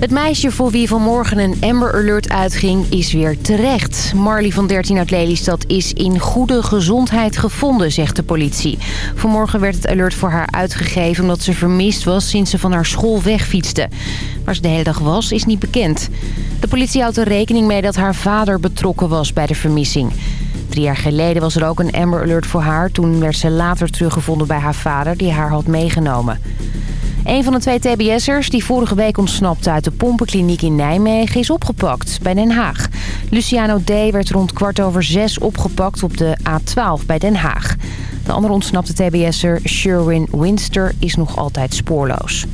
Het meisje voor wie vanmorgen een Amber Alert uitging is weer terecht. Marley van 13 uit Lelystad is in goede gezondheid gevonden, zegt de politie. Vanmorgen werd het alert voor haar uitgegeven omdat ze vermist was sinds ze van haar school wegfietste. Waar ze de hele dag was, is niet bekend. De politie houdt er rekening mee dat haar vader betrokken was bij de vermissing. Drie jaar geleden was er ook een Amber Alert voor haar. Toen werd ze later teruggevonden bij haar vader die haar had meegenomen. Een van de twee tbs'ers die vorige week ontsnapte uit de pompenkliniek in Nijmegen is opgepakt bij Den Haag. Luciano D. werd rond kwart over zes opgepakt op de A12 bij Den Haag. De andere ontsnapte tbs'er Sherwin Winster is nog altijd spoorloos.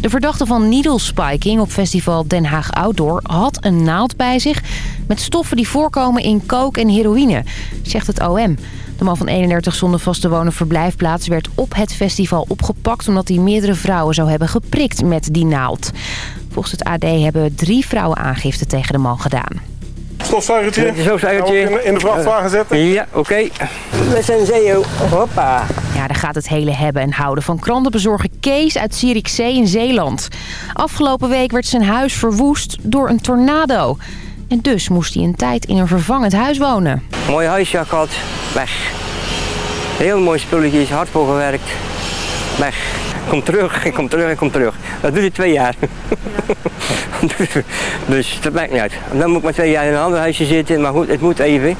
De verdachte van needle spiking op festival Den Haag Outdoor had een naald bij zich... met stoffen die voorkomen in coke en heroïne, zegt het OM. De man van 31 zonder vaste wonen verblijfplaats werd op het festival opgepakt... omdat hij meerdere vrouwen zou hebben geprikt met die naald. Volgens het AD hebben drie vrouwen aangifte tegen de man gedaan. Stofzuigertje? Stofzuigertje. In, in de vrachtwagen zetten? Ja, oké. We zijn Zeo. Hoppa. Ja, daar gaat het hele hebben en houden van krantenbezorger Kees uit Zierikzee in Zeeland. Afgelopen week werd zijn huis verwoest door een tornado. En dus moest hij een tijd in een vervangend huis wonen. Mooi huisje gehad. Weg. Heel mooi spulletjes, hard voor gewerkt. Weg. Kom terug, ik kom terug, ik kom terug. Dat doe je twee jaar. dus dat maakt niet uit. Dan moet ik maar twee jaar in een ander huisje zitten. Maar goed, het moet even.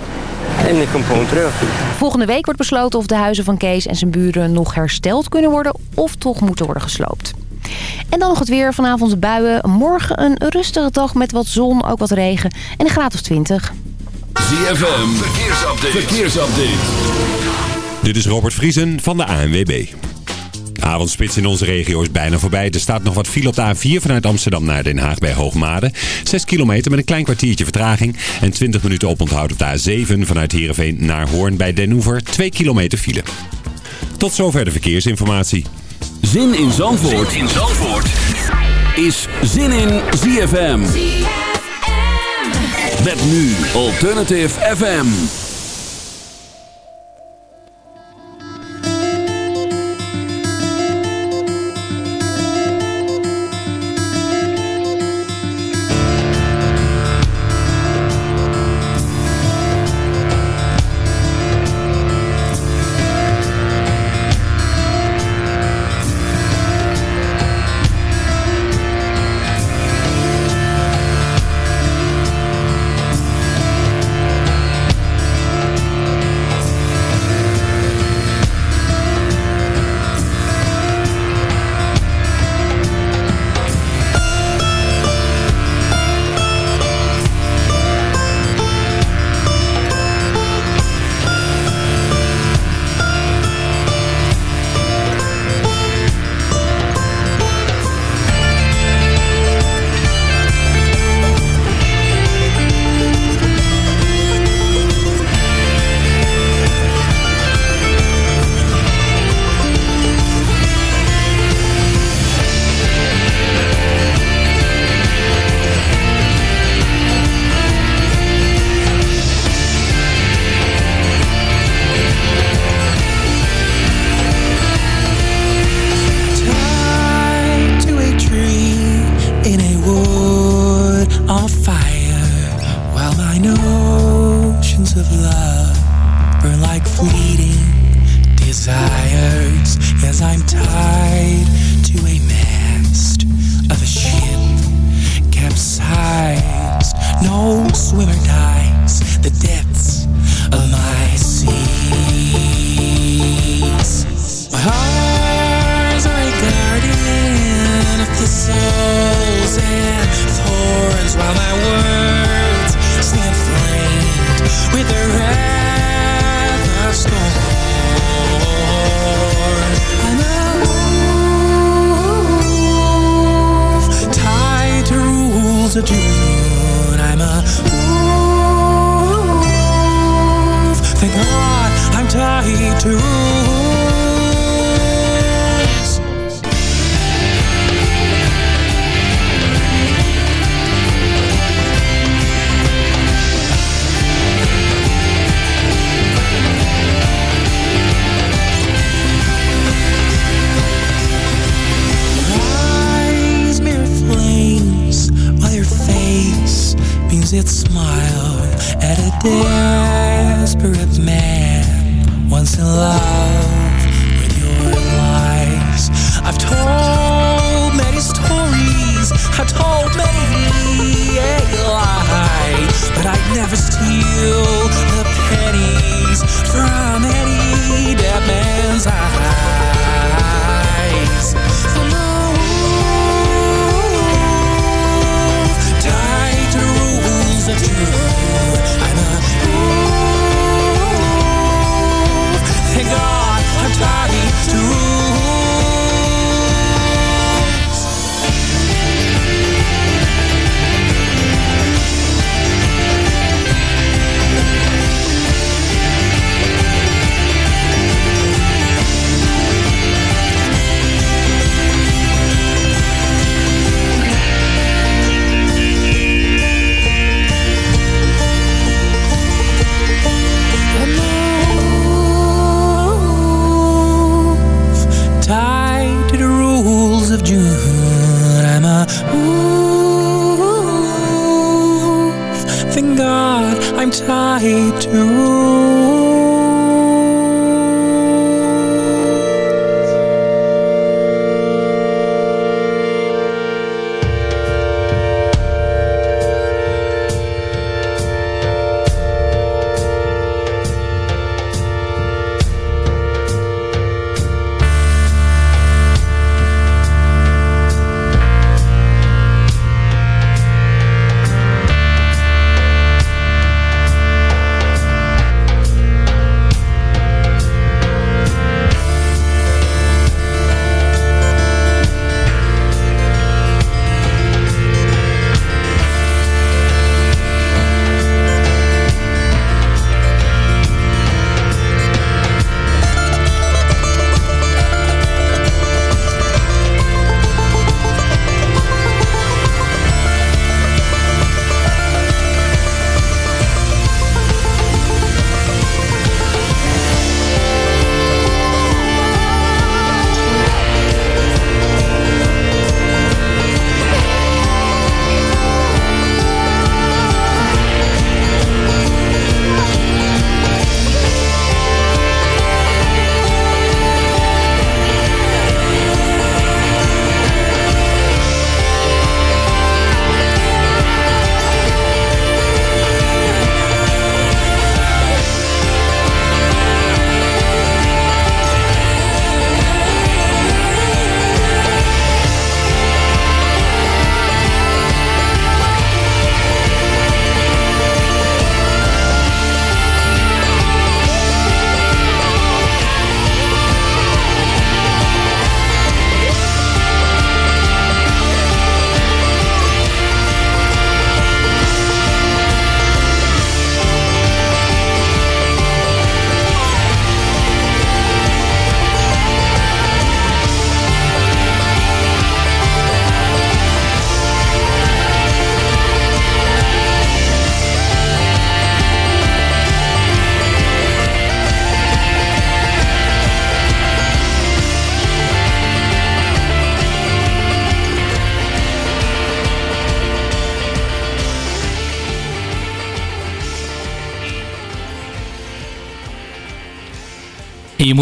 En ik kom gewoon terug. Volgende week wordt besloten of de huizen van Kees en zijn buren nog hersteld kunnen worden... of toch moeten worden gesloopt. En dan nog het weer. Vanavond buien. Morgen een rustige dag met wat zon, ook wat regen. En een graad of 20. ZFM, verkeersupdate. verkeersupdate. Dit is Robert Vriesen van de ANWB. De avondspits in onze regio is bijna voorbij. Er staat nog wat file op de A4 vanuit Amsterdam naar Den Haag bij Hoogmade. 6 kilometer met een klein kwartiertje vertraging. En 20 minuten oponthoud op de A7 vanuit Heerenveen naar Hoorn bij Den Hoever. 2 kilometer file. Tot zover de verkeersinformatie. Zin in Zandvoort, zin in Zandvoort. is Zin in ZFM. Met nu Alternative FM.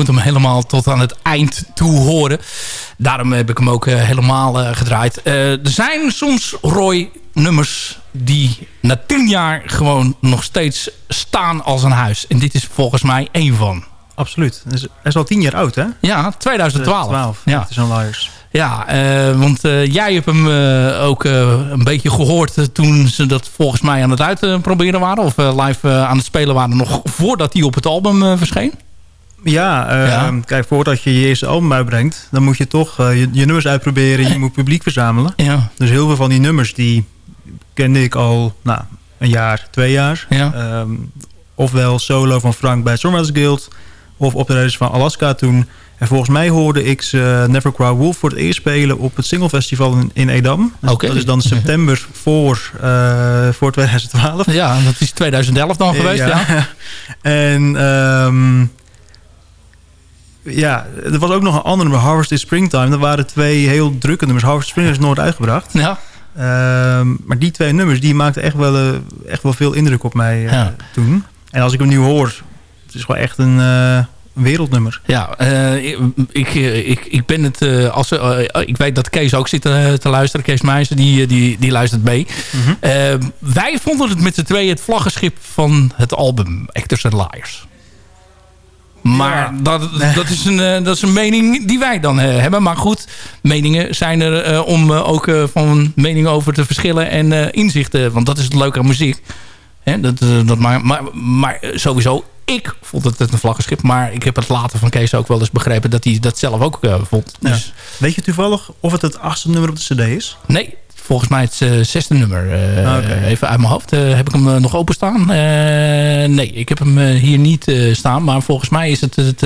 Moet hem helemaal tot aan het eind toe horen. Daarom heb ik hem ook eh, helemaal eh, gedraaid. Eh, er zijn soms Roy nummers die na tien jaar gewoon nog steeds staan als een huis. En dit is volgens mij één van. Absoluut. Hij is, al tien jaar oud, hè? Ja, 2012. 12. Ja. Het is een Liars. Ja, want jij hebt hem ook een beetje gehoord eh, toen ze dat volgens mij aan het uitproberen waren. Of live aan het spelen waren nog voordat hij op het album verscheen. Ja, eh, Ja. kijk, voordat je je eerste album uitbrengt... dan moet je toch eh, je, je nummers uitproberen. Je moet publiek verzamelen. Ja, Dus heel veel van die nummers die kende ik al nou, een jaar, twee jaar. ja. Ehm, ofwel solo van Frank bij Songwriters Guild... of optredens van Alaska toen. En volgens mij hoorde ik ze Never Cry Wolf voor het eerst spelen... op het Single Festival in, in Edam. Dus Oké. Dat is dan september voor, eh, voor 2012. ja, dat is 2011 dan geweest. Ja. en ehm, ja, er was ook nog een ander nummer, Harvest is Springtime. Dat waren twee heel drukke nummers. Harvest Spring is nooit uitgebracht. Ja. Ehm, maar die twee nummers, die maakten echt wel, eh, echt wel veel indruk op mij eh, Ja. toen. En als ik hem nu hoor, het is gewoon echt een eh, wereldnummer. Ja, ik, ik, ik, ben het... als, ik weet dat Kees ook zit te luisteren. Kees Meijzen, die, die, die luistert mee. Eh, wij vonden het met z'n tweeën het vlaggenschip van het album Actors and Liars. Maar Ja. dat, dat, is een, eh, dat is een mening die wij dan eh, hebben. Maar goed, meningen zijn er eh, om ook van meningen over te verschillen en inzichten. Want dat is het leuke aan muziek. Hè, dat, dat maar, maar, maar sowieso, ik vond het een vlaggenschip. Maar ik heb het later van Kees ook wel eens begrepen dat hij dat zelf ook eh, vond. Ja. Dus Weet je toevallig of het het achtste nummer op de cd is? nee, volgens mij het eh, zesde nummer. eh. Even uit mijn hoofd. Heb ik hem nog openstaan? Nee, ik heb hem hier niet staan. Maar volgens mij is het het...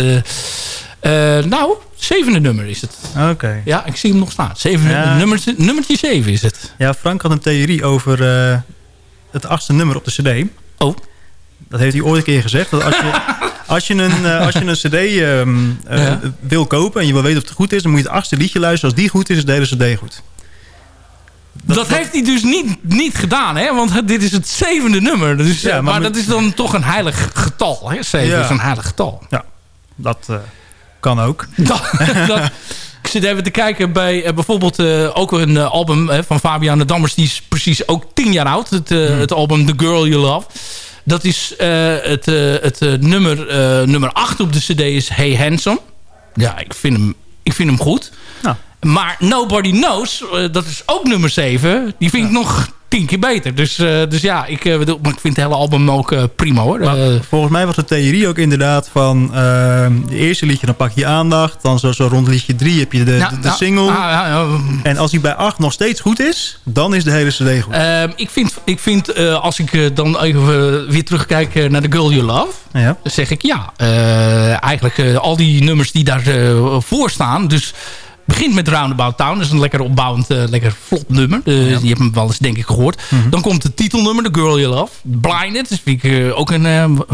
nou, zevende nummer is het. Oké. Ja, ik zie hem nog staan. Zeven, Ja. nummertje, nummertje zeven is het. Ja, Frank had een theorie over het achtste nummer op de cd. Oh. Dat heeft hij ooit een keer gezegd. Dat als je, als je een, eh, als je een cd ehm, eh, Ja. wil kopen en je wil weten of het goed is... dan moet je het achtste liedje luisteren. Als die goed is, is de hele cd goed. Dat, heeft hij dus niet, niet gedaan, hè? Want dit is het zevende nummer. Dus, Ja, eh, maar maar, met- dat is dan toch een heilig getal, hè? Zeven Ja. is een heilig getal. Dat eh, kan ook. Dat, dat- ik zit even te kijken bij bijvoorbeeld ook een album van Fabian de Dammers. Die is precies ook tien jaar oud. Het, Hmm. het album The Girl You Love. Dat is eh, het, eh, het eh, nummer, nummer 8 op de cd is Hey Handsome. Ja, ik vind hem, ik vind hem goed. Maar Nobody Knows, eh, dat is ook nummer 7. Die vind ik nog tien keer beter. Dus, eh, dus ja, ik, eh, bedoel, maar ik vind het hele album ook prima hoor. Maar volgens mij was de theorie ook inderdaad van... de eerste liedje, dan pak je aandacht. Dan zo, zo rond liedje drie heb je de, de, single. ah, En als die bij acht nog steeds goed is... dan is de hele cd goed. Ehm, ik vind, ik vind als ik dan even weer terugkijk naar The Girl You Love... ja. dan zeg ik ja, eigenlijk al die nummers die daarvoor voor staan... dus begint met Roundabout Town. Dat is een lekker opbouwend, eh, lekker vlot nummer. Eh, Die heb hem wel eens denk ik gehoord. Dan komt het titelnummer, The Girl You Love. Blinded, dat vind ik eh, ook een,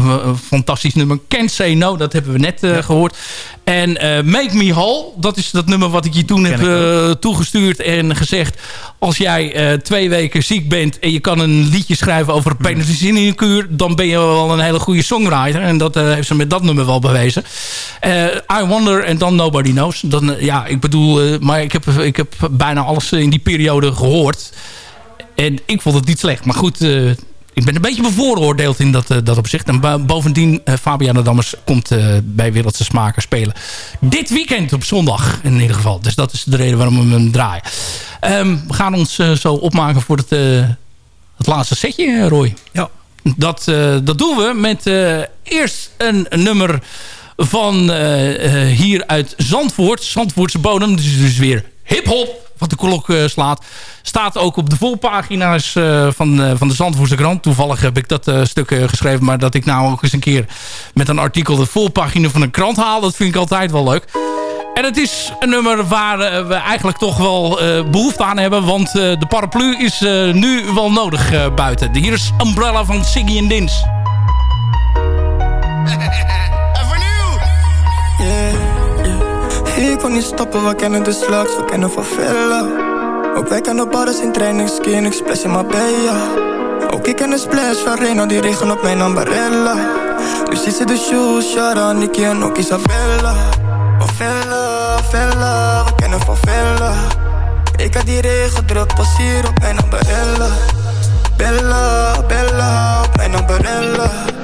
fantastisch nummer. Can't Say No, dat hebben we net eh, gehoord. En Make Me Whole, dat is dat nummer wat ik je toen heb toegestuurd en gezegd... als jij twee weken ziek bent en je kan een liedje schrijven over een penicillinekuur... dan ben je wel een hele goede songwriter. En dat heeft ze met dat nummer wel bewezen. I Wonder en dan Nobody Knows. Dan, ja, ik bedoel, eh, maar ik heb, ik heb bijna alles in die periode gehoord. En ik vond het niet slecht. Maar goed, eh, ik ben een beetje bevooroordeeld in dat, eh, dat opzicht. En bo- bovendien, uh, Fabiana Dammers komt bij Wereldse Smaken spelen. Dit weekend op zondag in ieder geval. Dus dat is de reden waarom we hem draaien. Ehm, we gaan ons zo opmaken voor het, het laatste setje, Roy. Ja. Dat, dat doen we met eerst een nummer van eh, eh, hier uit Zandvoort. Zandvoortse bodem. Dus, dus weer hip-hop. Wat de klok eh, slaat. Staat ook op de volpagina's van, van de Zandvoortse krant. Toevallig heb ik dat stuk geschreven. Maar dat ik nou ook eens een keer met een artikel de volpagina van een krant haal. Dat vind ik altijd wel leuk. En het is een nummer waar we eigenlijk toch wel eh, behoefte aan hebben. Want de paraplu is nu wel nodig buiten. Hier is Umbrella van Siggy en Dins. Ik kon niet stoppen, we kennen de slags, we kennen van Villa. Ook wij kennen badders in training, ski en ik splash in Marbella. Ook ik ken de splash van Reno, die regen op mijn ambarella. Ziet ze de shoes, Shara, Nicky en ook Isabella. Van Villa, Villa, we kennen van Villa. Ik had die regen druk, pas hier op mijn ambarella. Bella, Bella, op mijn ambarella.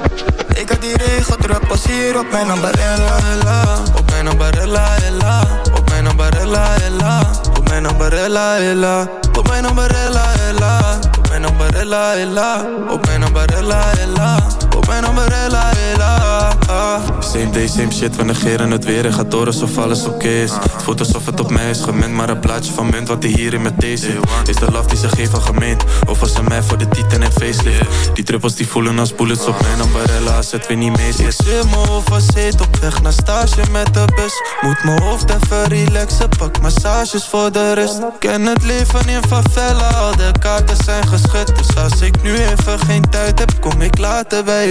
Ik had die regen druk, pas hier op mijn ambarella. Ella. Op mijn ambarella, ella. Op mijn ambarella, ella. Op mijn ambarella, ella. Op mijn ambarella, ella. Op mijn ambarella, ella. Op mijn ambarella, ella. Op mijn ambarella, ella. Ah. Same day, same shit, we negeren het weer en gaat door alsof alles oké is. Het voelt alsof het op mij is gemend, maar een plaatje van munt wat hij hier in met deze Is de love die ze geven gemeend, of was ze mij voor de titan en facelift? Die druppels die voelen als bullets op mijn ambarella als het weer niet mee zit. Zit mijn hoofd zit op weg naar stage met de bus. Moet mijn hoofd even relaxen, pak massages voor de rust. Ken het leven in favela, al de kaarten zijn geschud. Dus als ik nu even geen tijd heb, kom ik later bij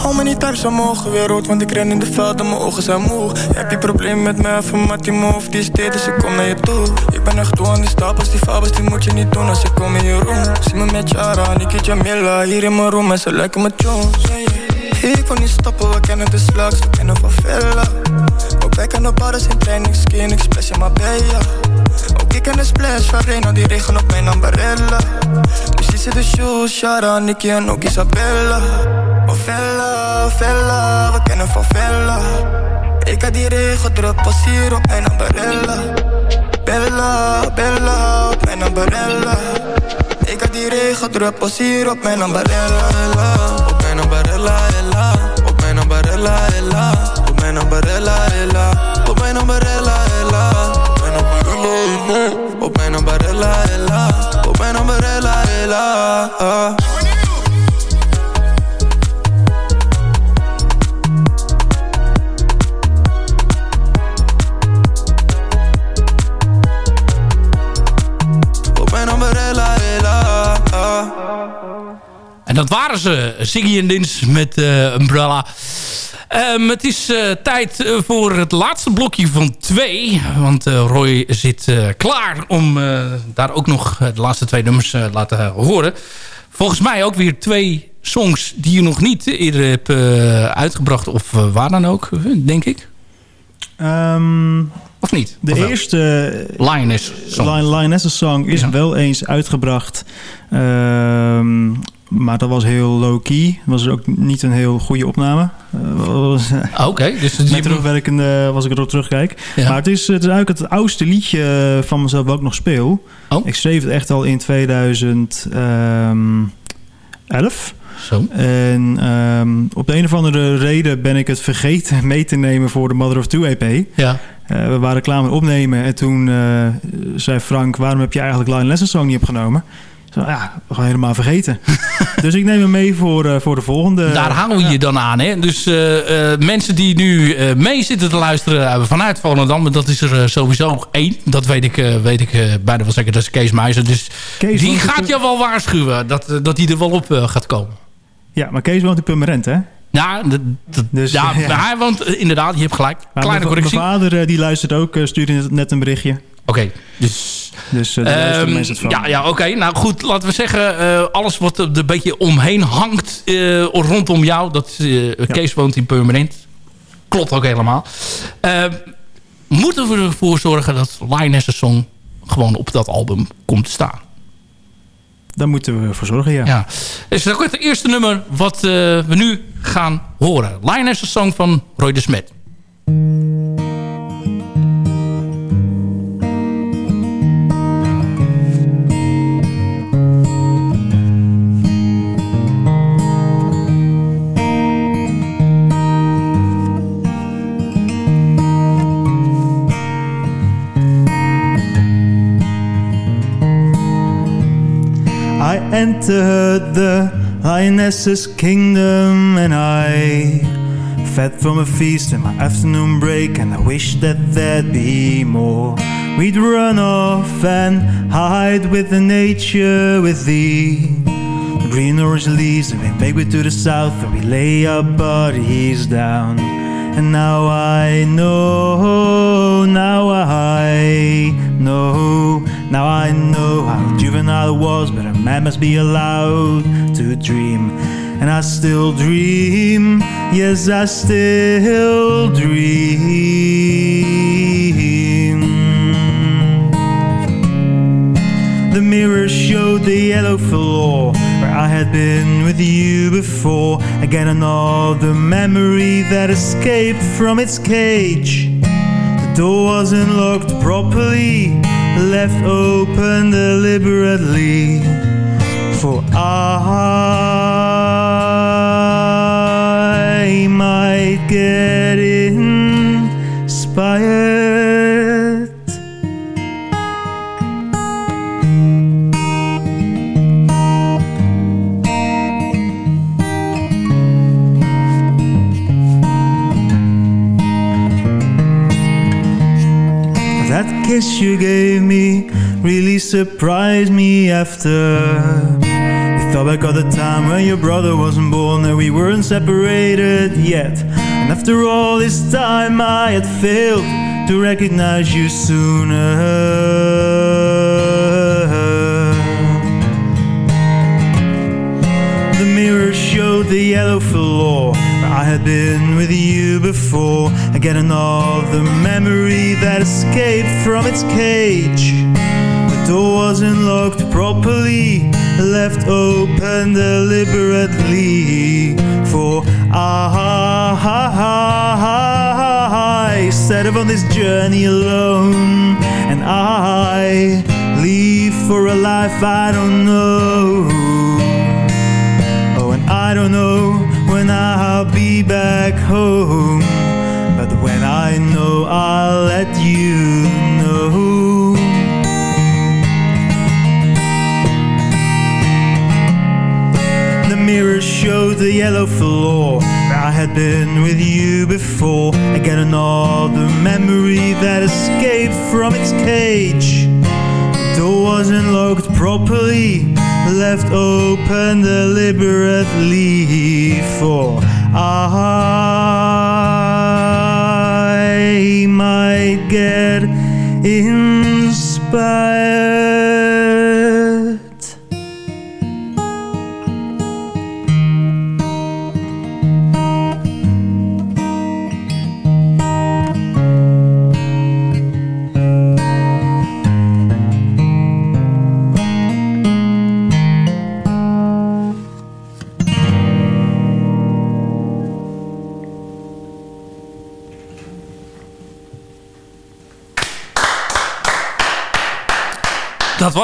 Hou me niet thuis, mogen weer rood, want ik ren in de veld en mijn ogen zijn moe. Heb je probleem met mij, van Mattie of die is dit, dus kom naar je toe. Ik ben echt toe aan die stapels, die fabels, die moet je niet doen als ik kom in je room. Zie me met Jara, Niki Jamila, hier in mijn room en ze lijken me Jones. Ik kon niet stoppen, we kennen de slags, we kennen van Villa. Wij kennen badders in training, skin, express in Marbella. Ook ik ken de splash van Reno, die regen op mijn ambarella. Dus die de shoes, Shara, Nicky en ook Isabella. Oh Vella, we kennen van Vella. Ik had die regen druk, pas hier op mijn ambarella. Bella, Bella, op mijn ambarella. Ik had die regen druk, pas hier op mijn ambarella. Op mijn ambarella, ella. Op mijn ambarella, ella. Op mijn ambarella, En dat waren ze, Siggy en Dins met uh, Umbrella. Um, het is uh, tijd eh, voor het laatste blokje van twee. Want Roy zit klaar om daar ook nog de laatste twee nummers laten horen. Volgens mij ook weer twee songs die je nog niet eerder hebt uitgebracht. Of waar dan ook, denk ik. Um, of niet? De of eerste Lioness Song, Lioness song is ja. wel eens uitgebracht. Um, maar dat was heel low-key. was ook niet een heel goede opname. Uh, Oké. Okay, dus met terugwerkende was ik erop terugkijk. Ja. Maar het is, het is eigenlijk het oudste liedje van mezelf wat ik nog speel. Oh. Ik schreef het echt al in 2011. Zo. En um, op de een of andere reden ben ik het vergeten mee te nemen voor de Mother of Two EP. Ja. Uh, we waren klaar met opnemen en toen uh, zei Frank... waarom heb je eigenlijk Lion Lesson Song niet opgenomen? Zo, ja, gewoon helemaal vergeten. dus ik neem hem mee voor, uh, voor de volgende. Daar hangen we ja. je dan aan. Hè? Dus uh, uh, mensen die nu mee zitten te luisteren vanuit Volendam... dat is er sowieso één. Dat weet ik, weet ik bijna wel zeker. Dat is Kees Meijzer. Dus Kees die gaat je wel waarschuwen dat, dat die er wel op gaat komen. Ja, maar Kees woont in Purmerend, hè? Ja, dus, ja, ja, hij woont inderdaad, je hebt gelijk. Maar Kleine correctie. Mijn vader die luistert ook, stuurde net een berichtje. Oké, okay, dus... Dus uh, daar um, mensen van. Ja, ja oké. Okay. Nou goed, laten we zeggen... Uh, alles wat er een beetje omheen hangt uh, rondom jou... dat. Kees woont in Permanent. Klopt ook helemaal. moeten we ervoor zorgen dat Lioness Song... gewoon op dat album komt te staan? Daar moeten we voor zorgen, ja. ja. Dus dat het eerste nummer wat we nu gaan horen. Lioness Song van Roy de Smet. Entered the lioness's kingdom and I fed from a feast in my afternoon break and I wish that there'd be more. We'd run off and hide with the nature with thee. The green orange leaves and we make way to the south and we lay our bodies down. And now I know, now I know, now I know how juvenile it was, but a man must be allowed to dream. And I still dream, yes, I still dream. The mirror showed the yellow floor where I had been with you before. Again, another memory that escaped from its cage. Door wasn't locked properly, left open deliberately. For I might get inspired. Kiss you gave me really surprised me after. We thought back of the time when your brother wasn't born, that we weren't separated yet. And after all this time, I had failed to recognize you sooner. Showed the yellow floor where I had been with you before. Again, another memory that escaped from its cage. The door wasn't locked properly, left open deliberately. For I set off on this journey alone, and I leave for a life I don't know. I don't know when I'll be back home. But when I know, I'll let you know. The mirror showed the yellow floor where I had been with you before. Again, another memory that escaped from its cage. The door wasn't locked properly, left open deliberately for I might get inspired.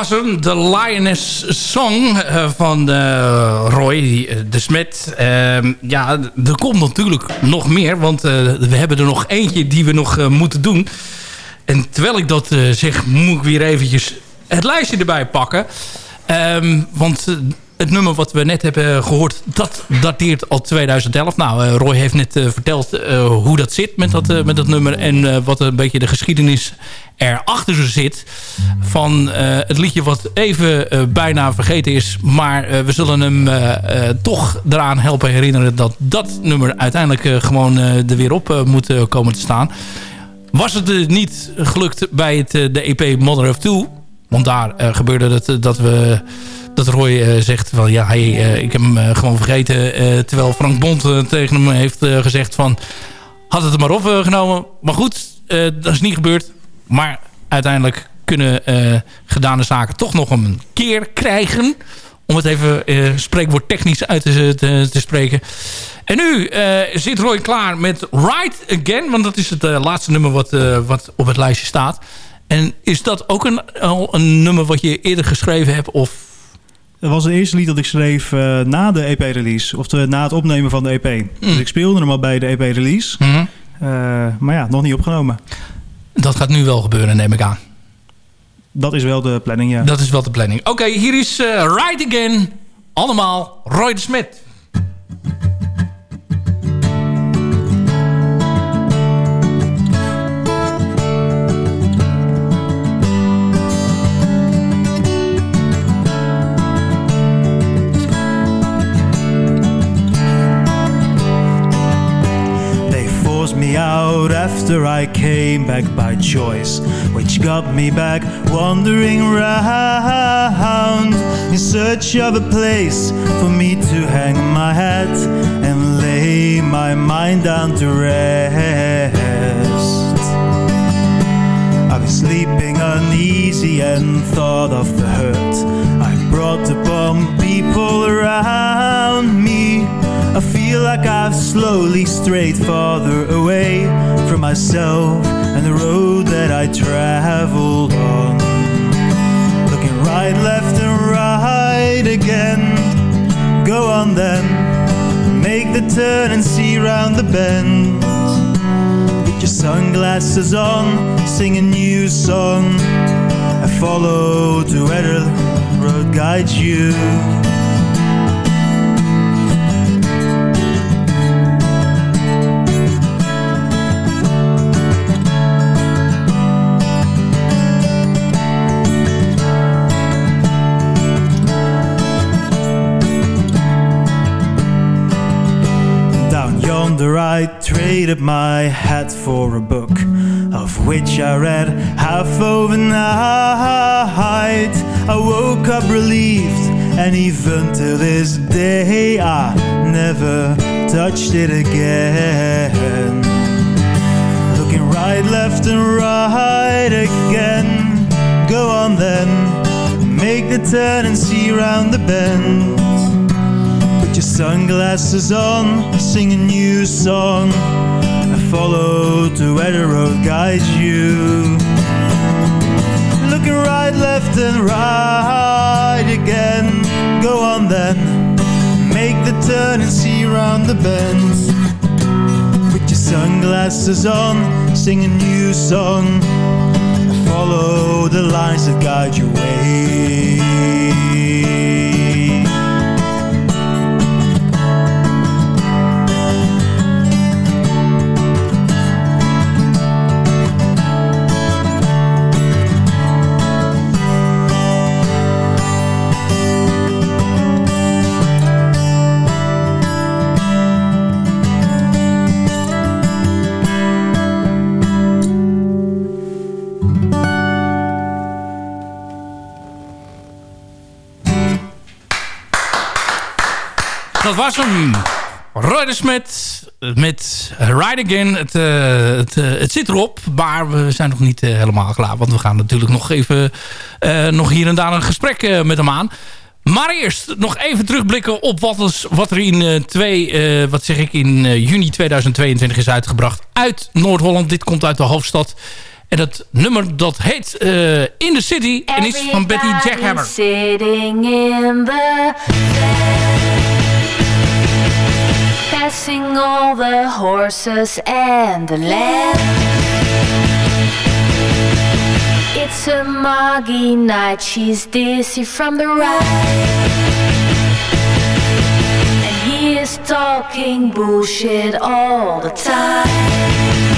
De Lioness Song eh, van eh, Roy eh, de Smet. Ehm, ja, er komt natuurlijk nog meer, want we hebben er nog eentje die we nog moeten doen. En terwijl ik dat zeg, moet ik weer eventjes het lijstje erbij pakken. Ehm, want het nummer wat we net hebben gehoord, dat dateert al 2011. Nou, eh, Roy heeft net eh, verteld eh, hoe dat zit met dat, met dat nummer... en wat een beetje de geschiedenis erachter zit... van het liedje wat even bijna vergeten is. Maar we zullen hem toch eraan helpen herinneren... dat dat nummer uiteindelijk gewoon er weer op moet komen te staan. Was het eh, niet gelukt bij het, de EP Mother of Two... want daar gebeurde het dat we dat Roy eh, zegt van ja, eh, ik heb hem eh, gewoon vergeten. terwijl Frank Bond tegen hem heeft gezegd van had het er maar opgenomen. maar goed, dat is niet gebeurd. Maar uiteindelijk kunnen gedane zaken toch nog een keer krijgen. Om het even spreekwoord technisch uit te, te, spreken. En nu zit Roy klaar met Ride Again. Want dat is het laatste nummer wat, wat op het lijstje staat. En is dat ook een, al een nummer wat je eerder geschreven hebt? Of Dat was het eerste lied dat ik schreef eh, na de EP-release. Of de- na het opnemen van de EP. Dus ik speelde hem al bij de EP-release. Mhm. maar ja, nog niet opgenomen. Dat gaat nu wel gebeuren, neem ik aan. Dat is wel de planning, ja. Dat is wel de planning. Oké, hier is eh Ride Again. Allemaal Roy de Smet. After I came back by choice, which got me back wandering round in search of a place for me to hang my hat and lay my mind down to rest. I've been sleeping uneasy and thought of the hurt I brought upon people around. I feel like I've slowly strayed farther away from myself and the road that I traveled on. Looking right, left, and right again. Go on then, make the turn and see round the bend. Put your sunglasses on, sing a new song. I follow to where the road guides you. Traded my hat for a book, of which I read half overnight. I woke up relieved, and even to this day, I never touched it again. Looking right, left, and right again. Go on then, make the turn and see round the bend Put your sunglasses on, sing a new song. Follow to where the road guides you. Looking right, left, and right again. Go on then, make the turn and see round the bend. Put your sunglasses on, sing a new song. Follow the lines that guide your way. Was hem. Roy de Smet met Ride Again. Het, uh, het, uh, het, zit erop, maar we zijn nog niet uh, helemaal klaar. Want we gaan natuurlijk nog even nog hier en daar een gesprek met hem aan. Maar eerst nog even terugblikken op wat, is, wat er in, twee, wat zeg ik, in juni 2022 is uitgebracht uit Noord-Holland. Dit komt uit de hoofdstad. En dat nummer dat heet In the City en is van Betty Jackhammer. Sitting passing all the horses and the land. It's a muggy night, she's dizzy from the ride. And he is talking bullshit all the time.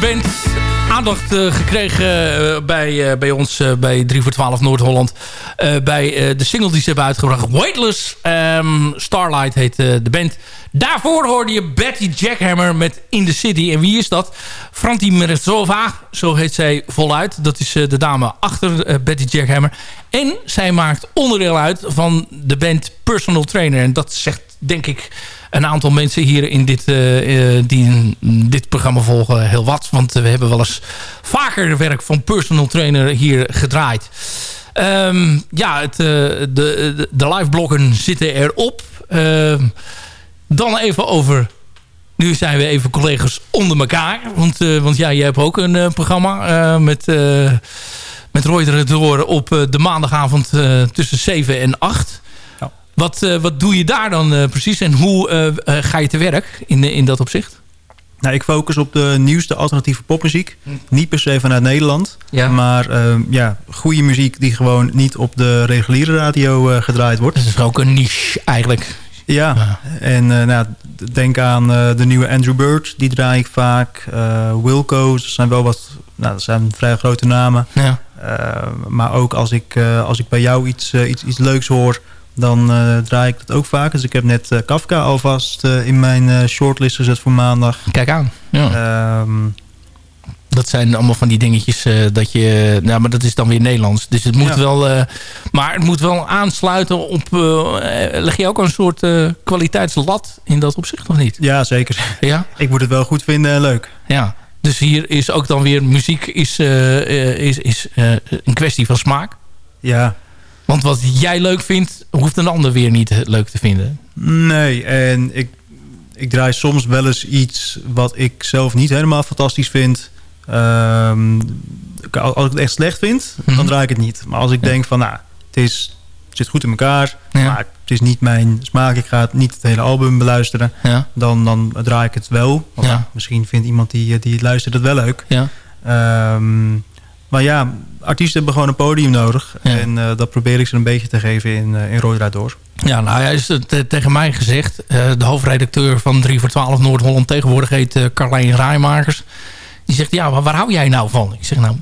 Band. Aandacht eh, gekregen eh, bij, eh, bij ons bij 3 voor 12 Noord-Holland. bij de single die ze hebben uitgebracht. Weightless. Ehm, Starlight heet de band. Daarvoor hoorde je Betty Jackhammer met In the City. En wie is dat? Franti Merezova. Zo heet zij voluit. Dat is de dame achter Betty Jackhammer. En zij maakt onderdeel uit van de band Personal Trainer. En dat zegt denk ik een aantal mensen hier in dit, eh, eh, die dit programma volgen heel wat. Want we hebben wel eens vaker werk van personal trainer hier gedraaid. Ehm, ja, het, eh, de, de, de live bloggen zitten erop. Ehm, dan even over... Nu zijn we even collega's onder elkaar. Want, eh, want ja, jij hebt ook een eh, programma eh, met, eh met Roy de Door op eh, de maandagavond eh, tussen 7 en 8. Wat, eh, wat doe je daar dan eh, precies en hoe eh, ga je te werk in, in dat opzicht? Nou, ik focus op de nieuwste alternatieve popmuziek. Niet per se vanuit Nederland. Ja. Maar ehm, ja, goede muziek die gewoon niet op de reguliere radio gedraaid wordt. Dat is ook een niche eigenlijk. Ja, en nou, denk aan de nieuwe Andrew Bird. Die draai ik vaak. Wilco, dat zijn wel wat... Nou, dat zijn vrij grote namen. Ja. Maar ook als ik, als ik bij jou iets, iets, iets leuks hoor... dan eh, draai ik dat ook vaak. Dus ik heb net eh, Kafka alvast eh, in mijn shortlist gezet voor maandag. Kijk aan. Ja. Ehm, Dat zijn allemaal van die dingetjes dat je... Nou, maar dat is dan weer Nederlands. Dus het moet Ja. wel... maar het moet wel aansluiten op... leg je ook een soort kwaliteitslat in dat opzicht of niet? ja, zeker. Ja? ik moet het wel goed vinden en leuk. Ja. Dus hier is ook dan weer... Muziek is, is, is een kwestie van smaak. Ja, Want wat jij leuk vindt... hoeft een ander weer niet leuk te vinden. Nee, en ik, ik draai soms wel eens iets wat ik zelf niet helemaal fantastisch vind. Ehm, als ik het echt slecht vind, Mhm. dan draai ik het niet. Maar als ik denk van, nou, het, is, het zit goed in elkaar, Ja. maar het is niet mijn smaak, ik ga het niet het hele album beluisteren, Ja. dan, dan draai ik het wel. Want misschien vindt iemand die, die het luistert het wel leuk. Ja. Ehm, maar ja, artiesten hebben gewoon een podium nodig. Ja. En eh, dat probeer ik ze een beetje te geven in, uh, in Door. Ja, nou ja, is het tegen mij gezegd. De hoofdredacteur van 3 voor 12 Noord-Holland tegenwoordig heet Carlijn Rijmakers. Die zegt, ja, maar waar hou jij nou van? Ik zeg, nou,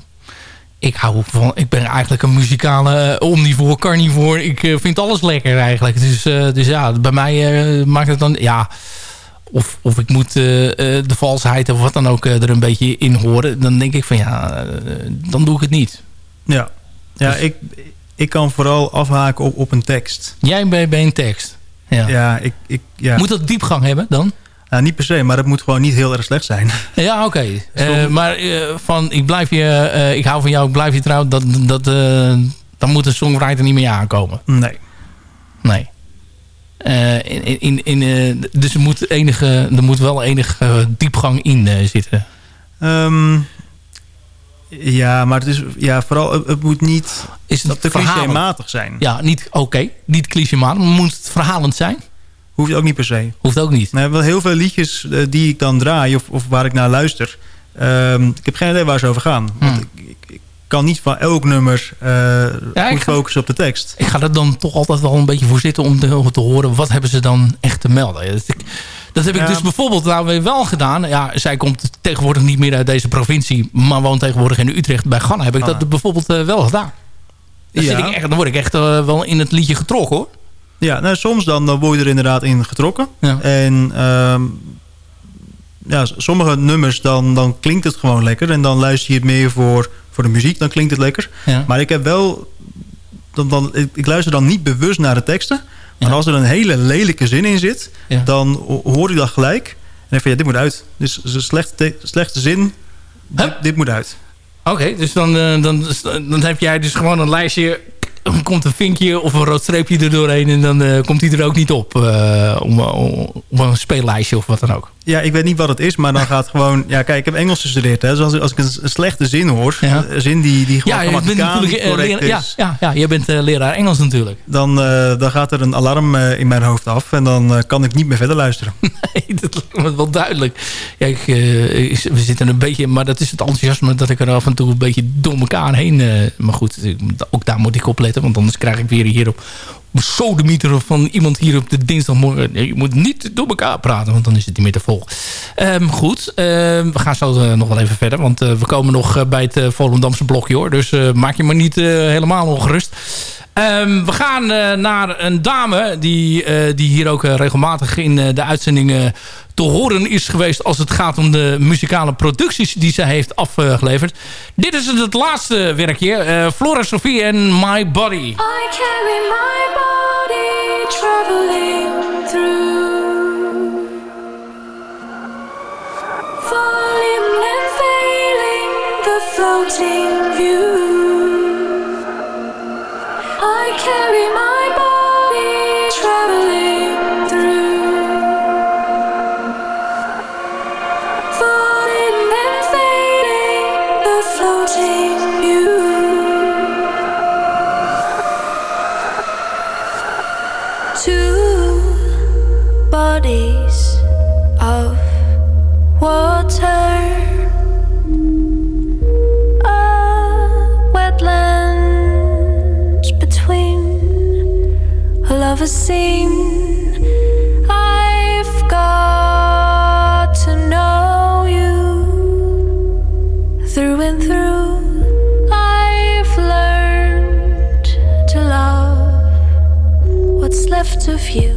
ik hou van... Ik ben eigenlijk een muzikale omnivoor, carnivoor. Ik vind alles lekker eigenlijk. Dus, dus ja, bij mij maakt het dan... Ja, of, of ik moet uh, de valsheid of wat dan ook er een beetje in horen. Dan denk ik van ja, uh, dan doe ik het niet. Ja, ja dus... ik, ik kan vooral afhaken op, op een tekst. Jij bent bij een tekst? Ja. ja, ik, ik, ja. Moet dat diepgang hebben dan? Nou, niet per se, maar het moet gewoon niet heel erg slecht zijn. Ja, oké. Okay. maar van ik blijf je, ik hou van jou, ik blijf je trouw, dat, dat, dan moet een songwriter niet meer aankomen. Nee. Nee. In, in, in, dus er moet, enige, er moet wel enige diepgang in zitten. Um, ja, maar het is ja, vooral, het moet niet is het te clichématig zijn. Ja, niet oké, okay, niet clichématig, maar moet het verhalend zijn? Hoeft ook niet per se. Hoeft ook niet. Wel heel veel liedjes die ik dan draai of, of waar ik naar luister. Um, ik heb geen idee waar ze over gaan. Hmm. Want ik, ik, ik, kan niet van elk nummer uh, ja, goed focussen op de tekst. Ik ga er dan toch altijd wel een beetje voor zitten om te, om te horen... wat hebben ze dan echt te melden. Dat, ik, dat heb ik ja. dus bijvoorbeeld nou wel gedaan. Ja, zij komt tegenwoordig niet meer uit deze provincie... maar woont tegenwoordig in Utrecht bij Ganna. Heb ik ah. dat bijvoorbeeld uh, wel gedaan. Dan, ja. ik echt, dan word ik echt uh, wel in het liedje getrokken hoor. Ja, nou, soms dan, dan word je er inderdaad in getrokken. Ja. En... Um, ja, sommige nummers dan, dan klinkt het gewoon lekker. En dan luister je het meer voor, voor de muziek. Dan klinkt het lekker. Ja. Maar ik heb wel... Dan, dan, ik, ik luister dan niet bewust naar de teksten. Maar Ja. als er een hele lelijke zin in zit... Dan ho- hoor ik dat gelijk. En denk van ja, dit moet uit. Dus een slechte, te- slechte zin, dit, dit moet uit. Oké, dus dan, eh, dan, dan heb jij dus gewoon een lijstje... Dan komt een vinkje of een rood streepje er doorheen... en dan eh, komt hij er ook niet op. eh, om, om, om een speellijstje of wat dan ook. Ja, ik weet niet wat het is, maar dan gaat gewoon... Ja, kijk, ik heb Engels gestudeerd. Hè, dus als, als ik een, een slechte zin hoor... Ja. een zin die, die gewoon Ja, bent natuurlijk eh, leraar, ja, is... ja, ja, je bent eh, leraar Engels natuurlijk. Dan, eh, dan gaat er een alarm eh, in mijn hoofd af... en dan eh, kan ik niet meer verder luisteren. Nee, dat lijkt me wel duidelijk. Ja, ik, eh, we zitten een beetje... Maar dat is het enthousiasme dat ik er af en toe een beetje door elkaar heen... eh, maar goed, ook daar moet ik op letten. Want anders krijg ik weer hier sodemieter van iemand hier op de dinsdagmorgen. Je moet niet door elkaar praten, want dan is het niet meer te vol. Ehm, goed, ehm, we gaan zo eh, nog wel even verder. Want eh, we komen nog eh, bij het Volendamse blokje hoor. Dus maak je maar niet helemaal ongerust. Ehm, we gaan eh, naar een dame die, eh, die hier ook eh, regelmatig in de uitzendingen te horen is geweest als het gaat om de muzikale producties die zij heeft afgeleverd. Dit is het laatste werkje. Flora Sophie en My Body. I carry my body traveling through falling and failing the floating view. Of you.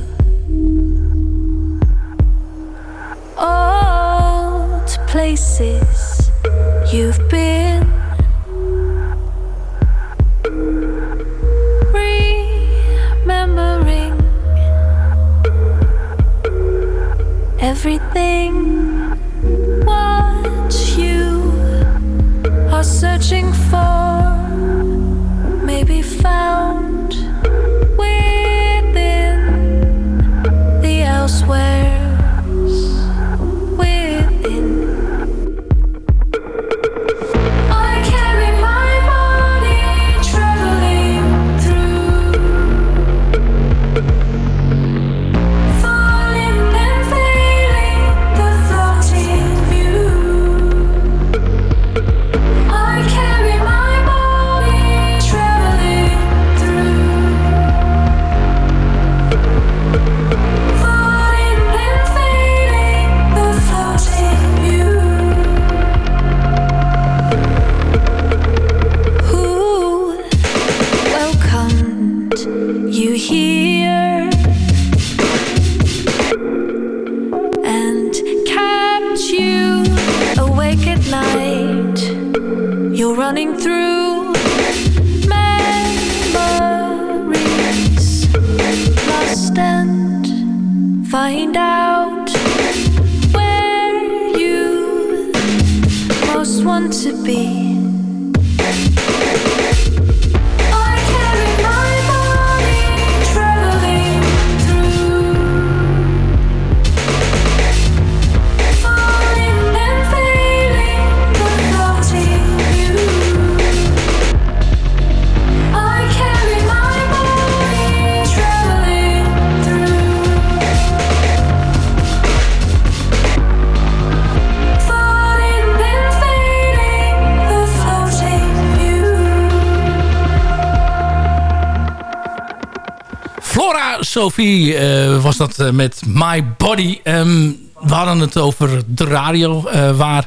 Dat eh, met My Body. Ehm, we hadden het over de radio eh, waar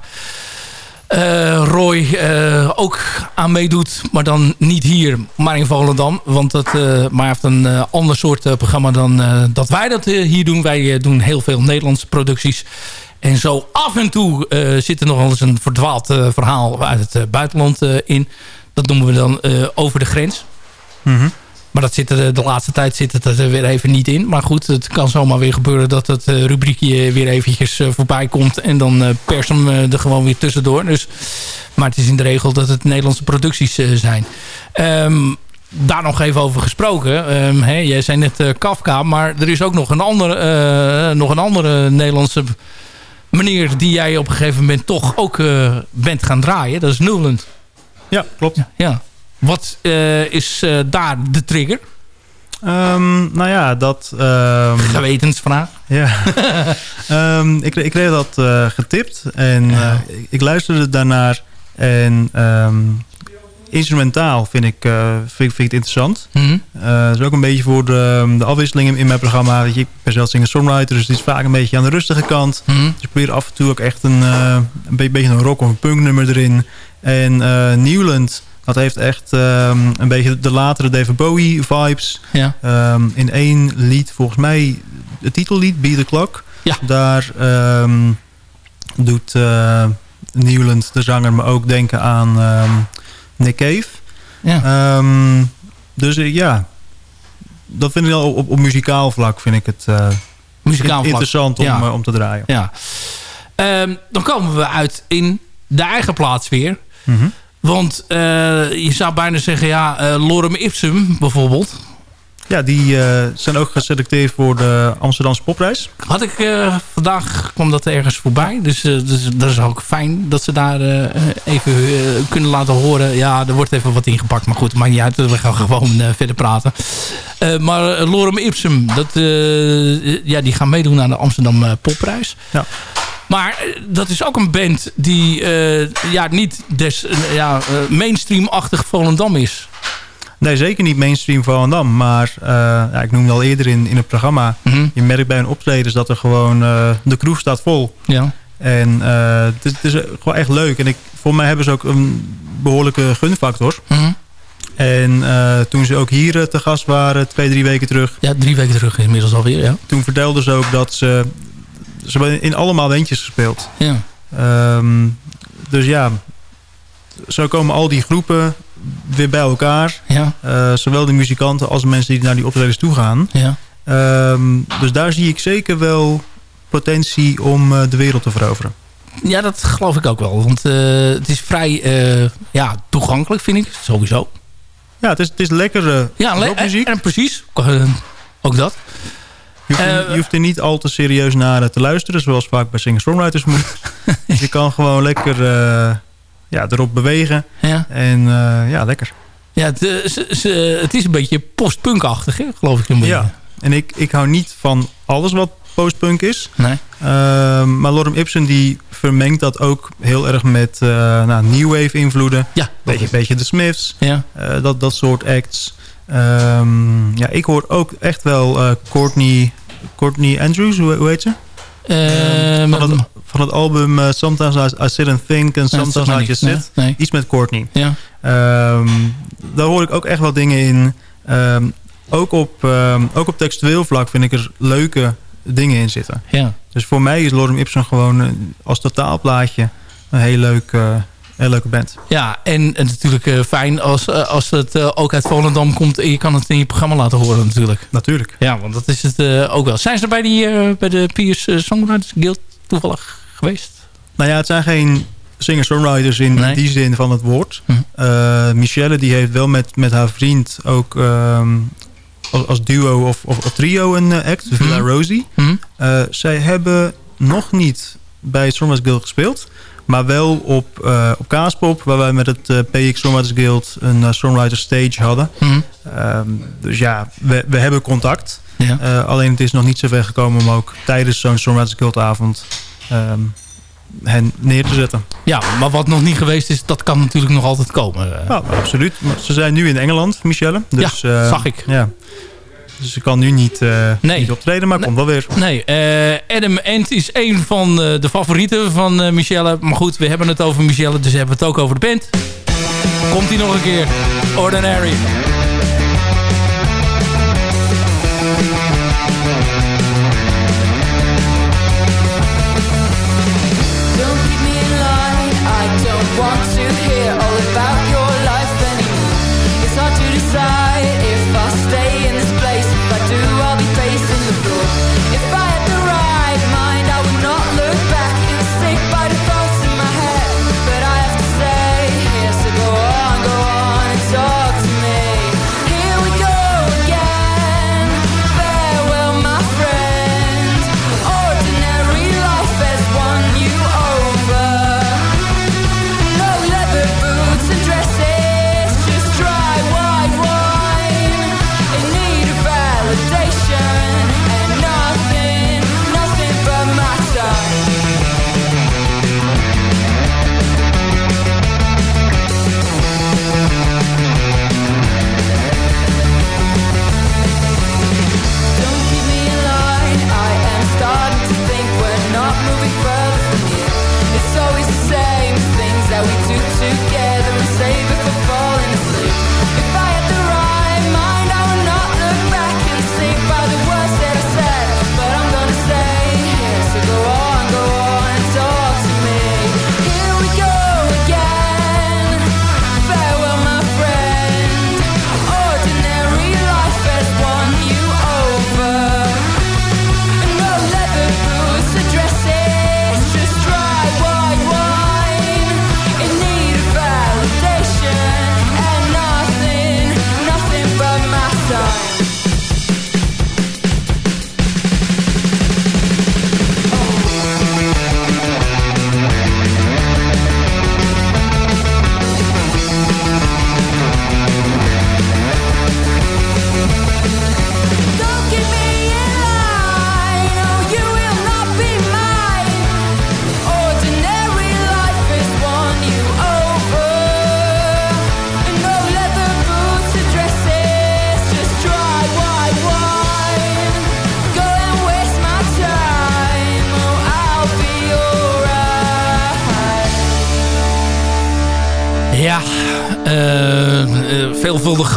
eh, Roy ook aan meedoet. Maar dan niet hier, maar in Volendam. Want dat, eh, maar heeft een ander soort programma dan dat wij dat hier doen. Wij doen heel veel Nederlandse producties. En zo af en toe zit er nog wel eens een verdwaald verhaal uit het buitenland in. Dat noemen we dan over de grens. Mhm. Maar dat zit er, de laatste tijd zit het er weer even niet in. Maar goed, het kan zomaar weer gebeuren dat het eh, rubriekje weer eventjes eh, voorbij komt. En dan eh pers hem er gewoon weer tussendoor. Dus, maar het is in de regel dat het Nederlandse producties zijn. Ehm, daar nog even over gesproken. Ehm, jij zei net Kafka, maar er is ook nog een, andere, nog een andere Nederlandse meneer... die jij op een gegeven moment toch ook bent gaan draaien. Dat is Newland. Ja, klopt. Ja. Wat eh, is eh, daar de trigger? Ehm, nou ja, dat... ehm, Gewetensvraag. Ja. Ehm, ik, ik kreeg dat eh, getipt en ik, ik luisterde daarnaar. En instrumentaal vind ik, vind, vind ik het interessant. Dat is ook een beetje voor de, de afwisseling in mijn programma. Je, ik ben zelf singer-songwriter, dus het is vaak een beetje aan de rustige kant. Mhm. Dus ik probeer af en toe ook echt een, een be- beetje een rock of een punk nummer erin. En Newland, dat heeft echt ehm, een beetje de latere David Bowie vibes. Ja. Ehm, in één lied, volgens mij het titellied, Be The Clock. Ja. Daar ehm, doet Newland, de zanger, me ook denken aan Nick Cave. Ja. Dus eh, ja, dat vind ik wel op, op muzikaal vlak vind ik het eh, Muzikaal interessant om, Ja. om te draaien. Ja. Dan komen we uit in de eigen plaats weer. Mhm. Want eh, je zou bijna zeggen, ja, eh, Lorem Ipsum bijvoorbeeld. Ja, die eh, zijn ook geselecteerd voor de Amsterdamse popprijs. Had ik vandaag kwam dat ergens voorbij. Dus, dus dat is ook fijn dat ze daar even kunnen laten horen. Ja, er wordt even wat ingepakt. Maar goed, maakt niet uit. We gaan gewoon verder praten. Maar Lorem Ipsum, dat, ja, die gaan meedoen aan de Amsterdam Popprijs. Ja. Maar eh, dat is ook een band die eh, ja, niet des, eh, ja, eh, mainstream-achtig Volendam is. Nee, zeker niet mainstream Volendam. Maar ja, ik noemde al eerder in, in het programma. Mhm. Je merkt bij een optredens dat er gewoon... de kroeg staat vol. Ja. En het, is, het is gewoon echt leuk. En ik, voor mij hebben ze ook een behoorlijke gunfactor. Mhm. En toen ze ook hier te gast waren, twee, drie weken terug... Ja, drie weken terug inmiddels alweer, ja. Toen vertelden ze ook dat ze... Ze hebben in allemaal bandjes gespeeld. Ja. Ehm, dus ja, zo komen al die groepen weer bij elkaar. Ja. Eh, zowel de muzikanten als de mensen die naar die optredens toe gaan. Ja. Ehm, dus daar zie ik zeker wel potentie om eh, de wereld te veroveren. Ja, dat geloof ik ook wel. Want eh, het is vrij ja, toegankelijk, vind ik. Sowieso. Ja, het is, het is lekkere Ja, le- rockmuziek. En, en precies. Ook dat. Je hoeft, er- Eh, je hoeft er niet al te serieus naar eh, te luisteren, zoals vaak bij singer-songwriters moet. Dus je kan gewoon lekker eh, ja, erop bewegen. Ja. En ja, lekker. Ja, het, het is een beetje postpunkachtig, geloof ik. een beetje. Ja, en ik, ik hou niet van alles wat postpunk is. Nee. Ehm, maar Lorem Ipsum die vermengt dat ook heel erg met eh nou, new wave invloeden. Ja, beetje, beetje de Smiths. Ja. dat, dat soort acts. Ehm, ja, ik hoor ook echt wel eh, Courtney, Courtney Andrews, hoe, hoe heet ze? Eh, van, met- het, van het album eh, Sometimes I, I Sit and Think and dat Sometimes I Just. Sit. Nee, nee. Iets met Courtney. Ja. Ehm, daar hoor ik ook echt wel dingen in. Ehm, ook, op, ehm, ook op textueel vlak vind ik er leuke dingen in zitten. Ja. Dus voor mij is Lorem Ipsum gewoon als totaalplaatje een heel leuk, een Heel leuke band. Ja, en, en natuurlijk eh, fijn als, eh, als het eh, ook uit Volendam komt... en je kan het in je programma laten horen natuurlijk. Natuurlijk. Ja, want dat is het ook wel. Zijn ze bij, die, bij de Piers Songwriters Guild toevallig geweest? Nou ja, het zijn geen singer-songwriters in Nee. die zin van het woord. Hm. Michelle die heeft wel met, met haar vriend ook ehm, als, als duo of, of, of trio een act, Villa Mhm. Rosie. Hm? Zij hebben nog niet bij Songwriters Guild gespeeld. Maar wel op, eh op Kaaspop, waar wij met het eh, PX Songwriters Guild een eh, songwriter stage hadden. Hm? Ehm, dus ja, we, we hebben contact. Ja. Alleen het is nog niet zo ver gekomen om ook tijdens zo'n Songwriters Guild avond ehm, hen neer te zetten. ja, maar wat nog niet geweest is, dat kan natuurlijk nog altijd komen. Nou, absoluut. Ze zijn nu in Engeland, Michelle. Dus, Ja, zag ik. Ja. Dus ze kan nu niet, Nee. niet optreden, maar komt wel weer. Nee, eh, Adam Ant is een van eh, de favorieten van Michelle. Maar goed, we hebben het over Michelle, dus hebben we het ook over de band. Komt hij nog een keer. Ordinary.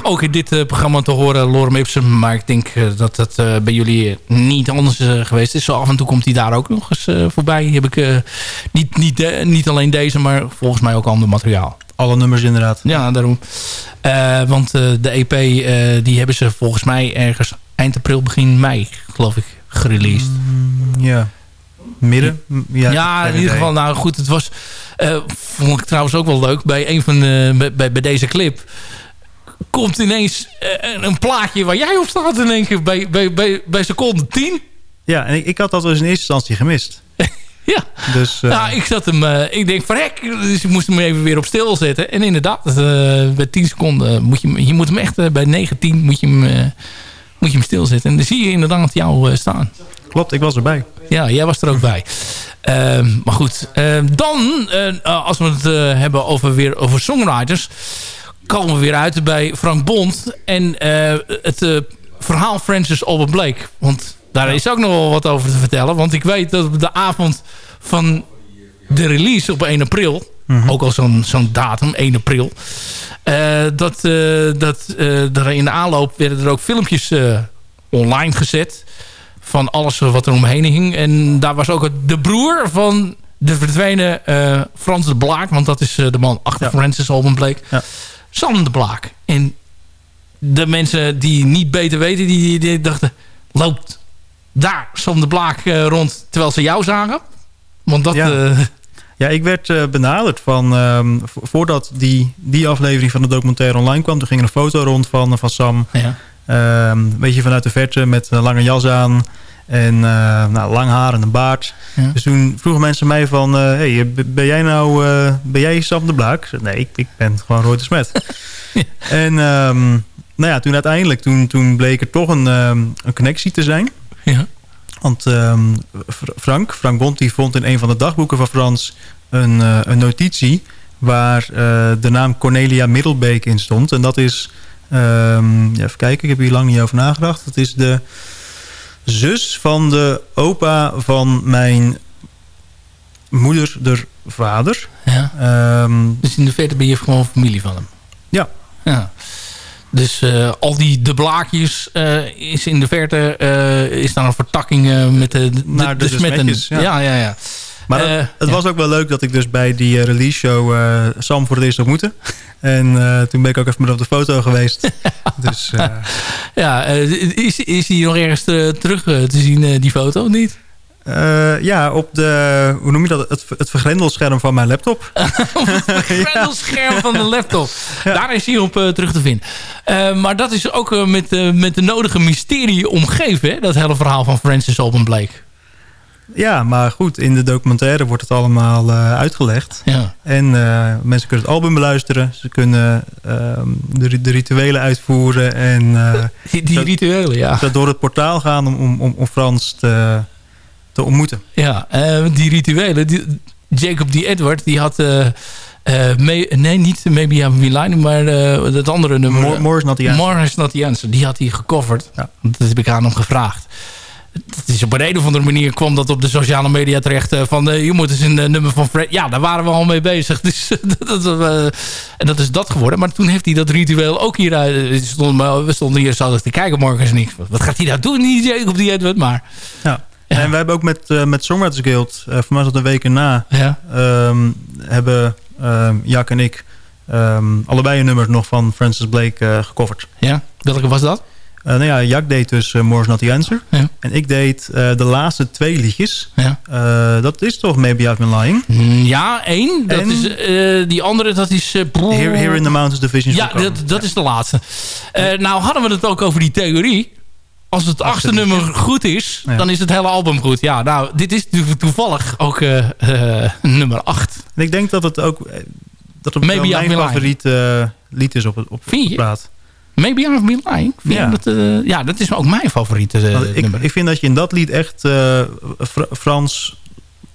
Ook in dit eh, programma te horen, Lorem Ipsum. Maar ik denk eh, dat dat eh, bij jullie niet anders geweest is. Zo af en toe komt hij daar ook nog eens voorbij. Heb ik niet, niet, de- niet alleen deze, maar volgens mij ook ander materiaal. Alle nummers inderdaad. Ja, daarom. Want de EP die hebben ze volgens mij ergens eind april, begin mei, geloof ik, gereleased. Ja. Midden? Ja, Ja, in ieder geval, nou goed, het was... vond ik trouwens ook wel leuk. Bij een van de, bij, bij deze clip komt ineens eh, een, een plaatje waar jij op staat in één keer bij, bij, bij, bij seconde 10. Ja, en ik, ik had dat dus in eerste instantie gemist. Ja. Dus, eh, Nou, ik zat hem, eh, ik denk van hek, dus ik moest hem even weer op stil zetten. En inderdaad, eh, bij 10 seconden moet je je moet hem echt, bij 19 moet je hem, moet je hem stilzetten. En dan zie je inderdaad jou staan. Klopt, ik was erbij. Ja, jij was er ook bij. Ehm, maar goed, ehm, dan, als we het hebben over, weer over songwriters... komen we weer uit bij Frank Bond en eh, het eh, verhaal Francis Albert Blake. Want daar is ook nog wel wat over te vertellen. Want ik weet dat op de avond van de release op 1 april... ook al zo'n zo'n datum, 1 april... eh, dat, dat er in de aanloop werden er ook filmpjes online gezet van alles wat er omheen hing. En daar was ook de broer van de verdwenen Frans de Blaak. Want dat is de man achter Francis Alban Blake. Ja. Sam de Blaak. En de mensen die niet beter weten, die, die dachten... loopt daar Sam de Blaak eh, rond terwijl ze jou zagen? Want dat... Ja. eh, Ja, ik werd eh, benaderd van... ehm, vo- voordat die, die aflevering van de documentaire online kwam... toen ging er een foto rond van, van Sam. ja. Ehm, een beetje vanuit de verte met een lange jas aan. En eh, nou, lang haar en een baard. Ja. Dus toen vroegen mensen mij van... eh, hey, ben jij nou... eh, ben jij Sam de Blaak? Ik zei, nee, ik, ik ben gewoon Roy de Smet. En ehm, nou ja, toen uiteindelijk... Toen, toen bleek er toch een, ehm, een connectie te zijn. Ja. Want ehm, Fr- Frank, Frank Bond, die vond in een van de dagboeken van Frans een, een notitie waar de naam Cornelia Middelbeek in stond. En dat is, even kijken, ik heb hier lang niet over nagedacht. Dat is de zus van de opa van mijn moeder, de vader. Ja. Ehm, Dus in de verte ben je gewoon familie van hem. ja, Ja. Dus eh, al die de blaakjes eh, is in de verte eh, is daar een vertakking met de, de, Naar smetjes, ja. ja, ja, ja. Maar Eh, het, het ja. was ook wel leuk dat ik dus bij die eh, release show eh, Sam voor het eerst ontmoette. En toen ben ik ook even met op de foto geweest. dus Ja, is, is die nog ergens terug te zien, die foto, of niet? ja, op de, hoe noem je dat? Het, het vergrendelscherm van mijn laptop. Het scherm van de laptop. Daar is hij op terug te vinden. Maar dat is ook met, met de nodige mysterie omgeven, hè? dat hele verhaal van Francis Alban Blake. Ja, maar goed, in de documentaire wordt het allemaal eh, uitgelegd. Ja. En eh, mensen kunnen het album beluisteren. Ze kunnen ehm, de, ri- de rituelen uitvoeren. En eh, Die, die rituelen, ja. door het portaal gaan om, om, om, Frans te, te ontmoeten. Ja, die rituelen. Die, Jacob D. Edward, die had... mee- nee, niet Maybe I'm maar dat andere nummer. More, more is not the answer. More is not the answer. Die had hij gecoverd. Ja. Dat heb ik aan hem gevraagd. Het is op een, een of andere manier kwam dat op de sociale media terecht. eh, van eh, je moet eens een eh, nummer van Fred. Ja, daar waren we al mee bezig. Dus, dat, en dat is dat geworden. Maar toen heeft hij dat ritueel ook hier uit. we stonden hier zo te kijken morgens niks. Wat gaat hij nou doen? Niet Jacob D. Edward, maar. Ja. En wij hebben ook met, met Songwriters Guild, voor mij dat een week erna, Ja. ehm, hebben ehm, Jack en ik ehm, allebei een nummer nog van Francis Blake gecoverd. Ja, welke was dat? Eh, nou ja, Jack deed dus uh, More is Not The Answer. Ja. En ik deed eh, de laatste twee liedjes. Ja. Eh, dat is toch Maybe I've Been Lying? Mm, Ja, één. Dat En? is, eh, die andere, dat is... eh, Here, Here in the Mountains Divisions Ja, dat, dat is de laatste. Eh, nou hadden we het ook over die theorie. Als het achtste nummer goed is, dan is het hele album goed. Ja, nou, dit is to- toevallig ook eh, eh, nummer acht. En ik denk dat het ook eh, dat het Maybe mijn favoriete eh, lied is op op, plaat. Maybe I've Been Lying. Ja. Dat, eh, ja, dat is ook mijn favoriete Want ik, nummer. ik vind dat je in dat lied echt eh, Fr- Frans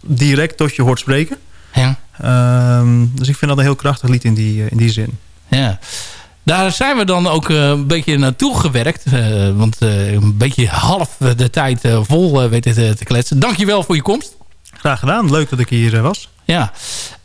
direct tot je hoort spreken. ja. Ehm, dus ik vind dat een heel krachtig lied in die, in die zin. Ja. Daar zijn we dan ook een beetje naartoe gewerkt. want een beetje half de tijd vol weten te, te kletsen. Dankjewel voor je komst. Graag gedaan. Leuk dat ik hier was. Ja,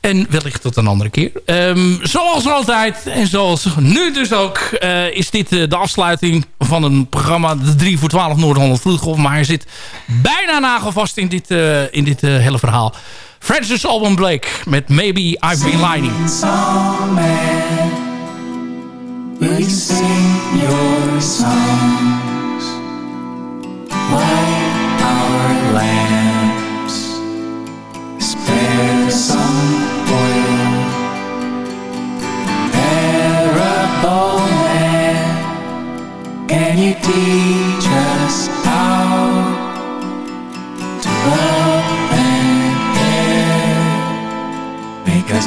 en wellicht tot een andere keer. Ehm, zoals altijd, en zoals nu dus ook, eh, is dit eh, de afsluiting van een programma, de 3 voor 12 Noord-Holland Vloedgolf. Maar hij zit bijna nagelvast in dit, eh, in dit hele verhaal. Francis Alban Blake met Maybe I've Been Lying. Will sing your songs? Light our lamps. Spare some Parable man, can you teach us how to love? Make us